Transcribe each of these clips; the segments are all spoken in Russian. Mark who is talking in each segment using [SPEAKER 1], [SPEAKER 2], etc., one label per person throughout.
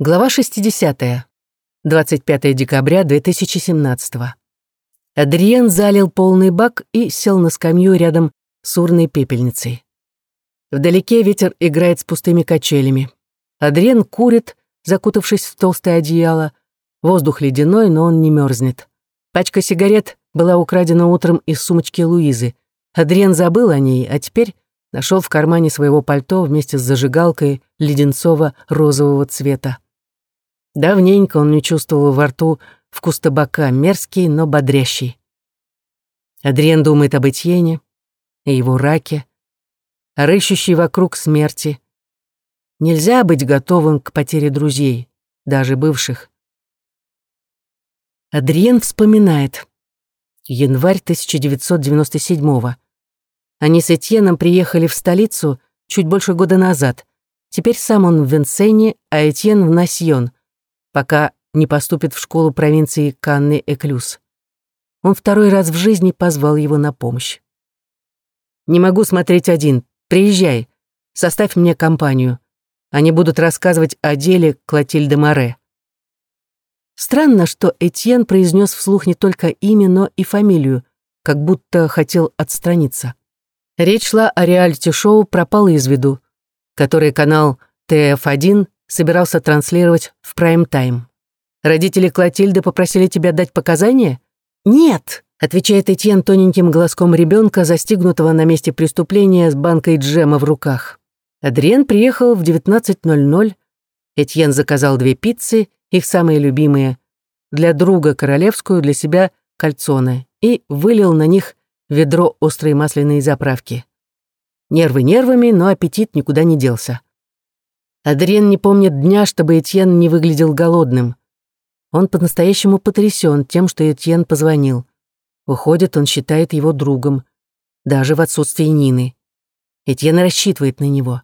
[SPEAKER 1] Глава 60. 25 декабря 2017. Адриен залил полный бак и сел на скамью рядом с урной пепельницей. Вдалеке ветер играет с пустыми качелями. Адриен курит, закутавшись в толстое одеяло. Воздух ледяной, но он не мерзнет. Пачка сигарет была украдена утром из сумочки Луизы. Адриен забыл о ней, а теперь нашел в кармане своего пальто вместе с зажигалкой леденцово-розового цвета. Давненько он не чувствовал во рту вкус табака, мерзкий, но бодрящий. Адриен думает об Этьене, о его раке, рыщущей вокруг смерти. Нельзя быть готовым к потере друзей, даже бывших. Адриен вспоминает. Январь 1997-го. Они с Этьеном приехали в столицу чуть больше года назад. Теперь сам он в Венсене, а Этьен в Насьон — пока не поступит в школу провинции Канны-Эклюз. Он второй раз в жизни позвал его на помощь. «Не могу смотреть один. Приезжай. Составь мне компанию. Они будут рассказывать о деле Клотильды Море». Странно, что Этьен произнес вслух не только имя, но и фамилию, как будто хотел отстраниться. Речь шла о реалити-шоу «Пропало из виду», которое канал ТФ-1 собирался транслировать в прайм-тайм. Родители Клотильды попросили тебя дать показания? Нет, отвечает Этьен тоненьким голоском ребенка, застигнутого на месте преступления с банкой джема в руках. Адриен приехал в 19.00. Этьен заказал две пиццы, их самые любимые, для друга королевскую, для себя кальцоны, и вылил на них ведро острой масляной заправки. Нервы нервами, но аппетит никуда не делся. Адриен не помнит дня, чтобы Этьен не выглядел голодным. Он по-настоящему потрясен тем, что Этьен позвонил. Выходит, он считает его другом, даже в отсутствии Нины. Этьен рассчитывает на него.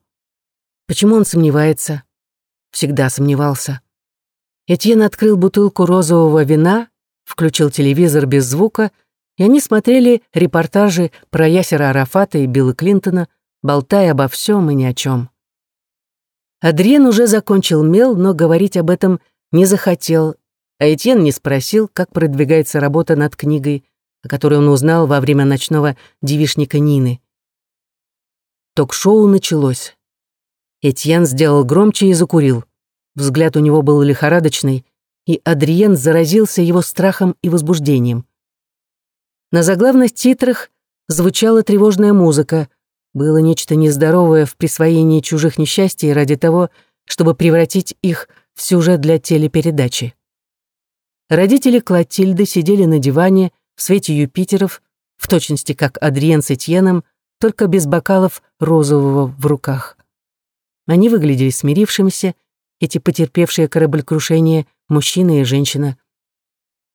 [SPEAKER 1] Почему он сомневается? Всегда сомневался. Этьен открыл бутылку розового вина, включил телевизор без звука, и они смотрели репортажи про Ясера Арафата и Билла Клинтона, болтая обо всем и ни о чем. Адриен уже закончил мел, но говорить об этом не захотел, а Этьен не спросил, как продвигается работа над книгой, о которой он узнал во время ночного девишника Нины. Ток-шоу началось. Этьен сделал громче и закурил. Взгляд у него был лихорадочный, и Адриен заразился его страхом и возбуждением. На заглавных титрах звучала тревожная музыка — было нечто нездоровое в присвоении чужих несчастий ради того, чтобы превратить их в сюжет для телепередачи. Родители Клотильды сидели на диване в свете Юпитеров, в точности как Адриен с Этьеном, только без бокалов розового в руках. Они выглядели смирившимися, эти потерпевшие кораблекрушение мужчина и женщина.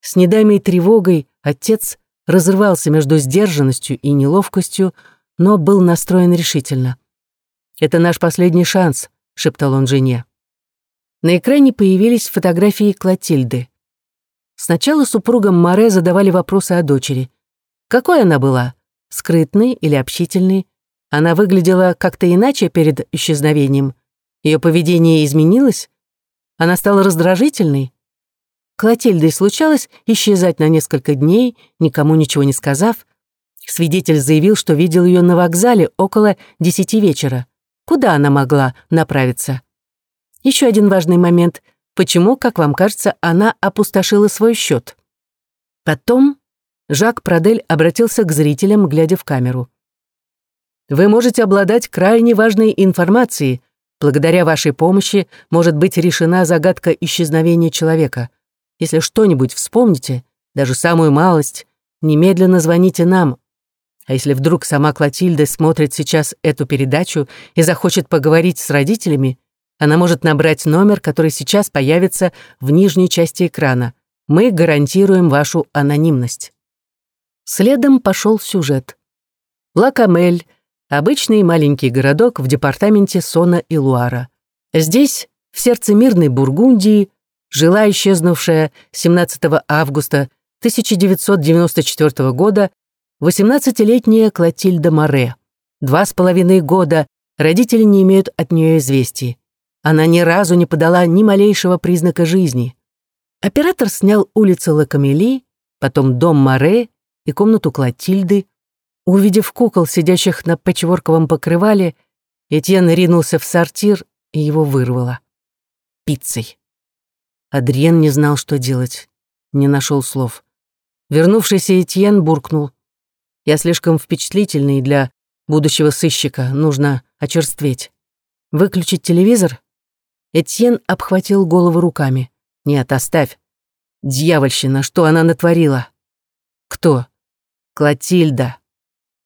[SPEAKER 1] С недамой тревогой отец разрывался между сдержанностью и неловкостью, но был настроен решительно. «Это наш последний шанс», — шептал он жене. На экране появились фотографии Клотильды. Сначала супругам Море задавали вопросы о дочери. Какой она была? Скрытной или общительной? Она выглядела как-то иначе перед исчезновением. Ее поведение изменилось? Она стала раздражительной? Клотильдой случалось исчезать на несколько дней, никому ничего не сказав, Свидетель заявил, что видел ее на вокзале около десяти вечера. Куда она могла направиться? Еще один важный момент. Почему, как вам кажется, она опустошила свой счет? Потом Жак Прадель обратился к зрителям, глядя в камеру. «Вы можете обладать крайне важной информацией. Благодаря вашей помощи может быть решена загадка исчезновения человека. Если что-нибудь вспомните, даже самую малость, немедленно звоните нам, а если вдруг сама Клотильда смотрит сейчас эту передачу и захочет поговорить с родителями, она может набрать номер, который сейчас появится в нижней части экрана. Мы гарантируем вашу анонимность. Следом пошел сюжет. Лакамель — обычный маленький городок в департаменте Сона и Луара. Здесь, в сердце мирной Бургундии, жила исчезнувшая 17 августа 1994 года 18-летняя Клотильда Море. Два с половиной года родители не имеют от нее известий. она ни разу не подала ни малейшего признака жизни. Оператор снял улицу Лакамели, потом дом Море и комнату Клотильды. Увидев кукол, сидящих на патчворковом покрывале, Этьен ринулся в сортир, и его вырвало. Пиццей. Адриен не знал, что делать, не нашел слов. Вернувшийся Этьен буркнул. «Я слишком впечатлительный для будущего сыщика, нужно очерстветь. Выключить телевизор?» Этьен обхватил голову руками. «Нет, оставь. Дьявольщина, что она натворила?» «Кто?» «Клотильда».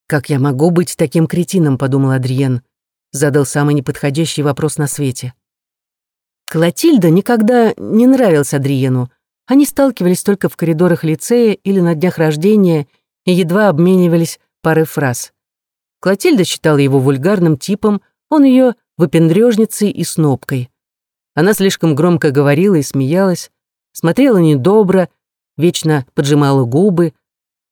[SPEAKER 1] «Как я могу быть таким кретином?» — подумал Адриен. Задал самый неподходящий вопрос на свете. Клотильда никогда не нравился Адриену. Они сталкивались только в коридорах лицея или на днях рождения и едва обменивались парой фраз. Клотильда считала его вульгарным типом, он ее выпендрежницей и снопкой. Она слишком громко говорила и смеялась, смотрела недобро, вечно поджимала губы,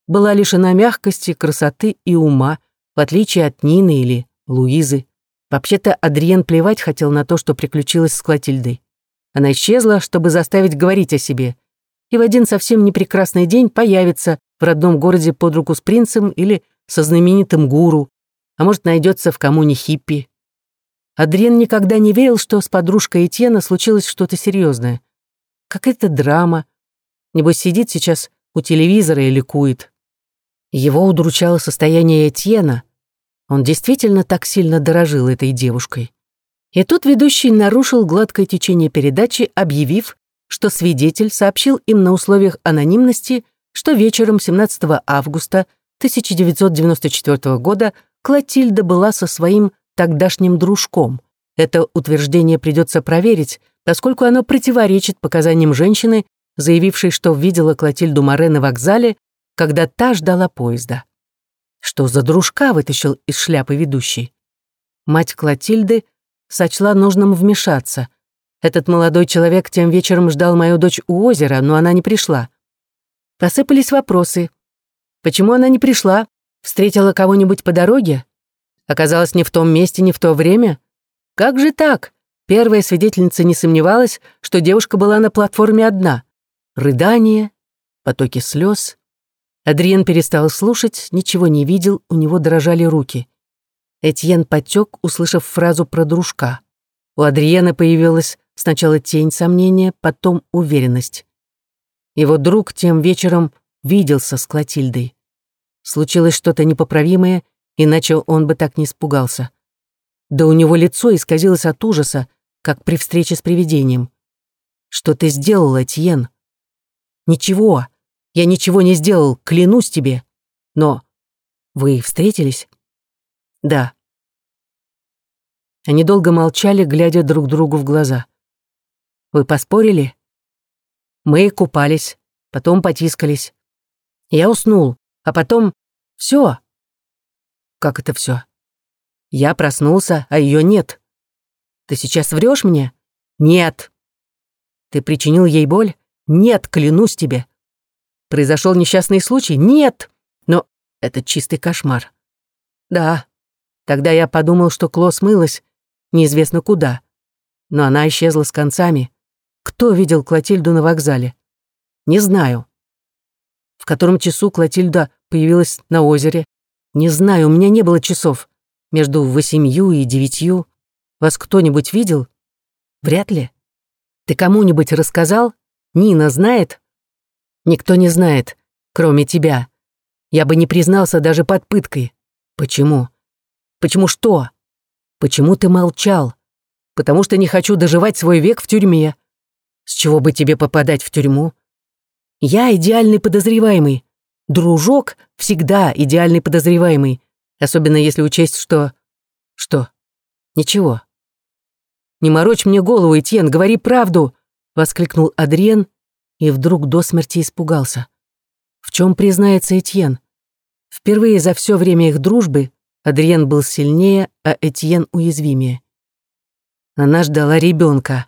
[SPEAKER 1] была лишена мягкости, красоты и ума, в отличие от Нины или Луизы. Вообще-то Адриен плевать хотел на то, что приключилось с Клотильдой. Она исчезла, чтобы заставить говорить о себе. И в один совсем непрекрасный день появится в родном городе под руку с принцем или со знаменитым гуру, а может, найдется в коммуне хиппи. Адриен никогда не верил, что с подружкой Этьена случилось что-то серьезное. Какая-то драма. Небось, сидит сейчас у телевизора и ликует. Его удручало состояние Этьена, он действительно так сильно дорожил этой девушкой. И тут ведущий нарушил гладкое течение передачи, объявив, что свидетель сообщил им на условиях анонимности, что вечером 17 августа 1994 года Клотильда была со своим тогдашним дружком. Это утверждение придется проверить, поскольку оно противоречит показаниям женщины, заявившей, что видела Клотильду Море на вокзале, когда та ждала поезда. Что за дружка вытащил из шляпы ведущий? Мать Клотильды сочла нужным вмешаться. Этот молодой человек тем вечером ждал мою дочь у озера, но она не пришла. Посыпались вопросы. Почему она не пришла? Встретила кого-нибудь по дороге? Оказалась не в том месте, не в то время? Как же так? Первая свидетельница не сомневалась, что девушка была на платформе одна. Рыдание, потоки слез. Адриен перестал слушать, ничего не видел, у него дрожали руки. Этьен потек, услышав фразу про дружка. У Адриена появилась сначала тень сомнения, потом уверенность. Его друг тем вечером виделся с Клотильдой. Случилось что-то непоправимое, иначе он бы так не испугался. Да у него лицо исказилось от ужаса, как при встрече с привидением. «Что ты сделал, Этьен?» «Ничего», я ничего не сделал, клянусь тебе. Но вы встретились? Да. Они долго молчали, глядя друг другу в глаза. Вы поспорили? Мы купались, потом потискались. Я уснул, а потом все. Как это все? Я проснулся, а ее нет. Ты сейчас врешь мне? Нет. Ты причинил ей боль? Нет, клянусь тебе. Произошел несчастный случай? Нет! Но это чистый кошмар. Да, тогда я подумал, что Кло смылась, неизвестно куда. Но она исчезла с концами. Кто видел Клотильду на вокзале? Не знаю. В котором часу Клотильда появилась на озере? Не знаю, у меня не было часов. Между восемью и девятью. Вас кто-нибудь видел? Вряд ли. Ты кому-нибудь рассказал? Нина знает? Никто не знает, кроме тебя. Я бы не признался даже под пыткой. Почему? Почему что? Почему ты молчал? Потому что не хочу доживать свой век в тюрьме. С чего бы тебе попадать в тюрьму? Я идеальный подозреваемый. Дружок всегда идеальный подозреваемый. Особенно если учесть, что... Что? Ничего. «Не морочь мне голову, Этьен, говори правду!» — воскликнул Адриен и вдруг до смерти испугался. В чем признается Этьен? Впервые за все время их дружбы Адриен был сильнее, а Этьен уязвимее. Она ждала ребенка.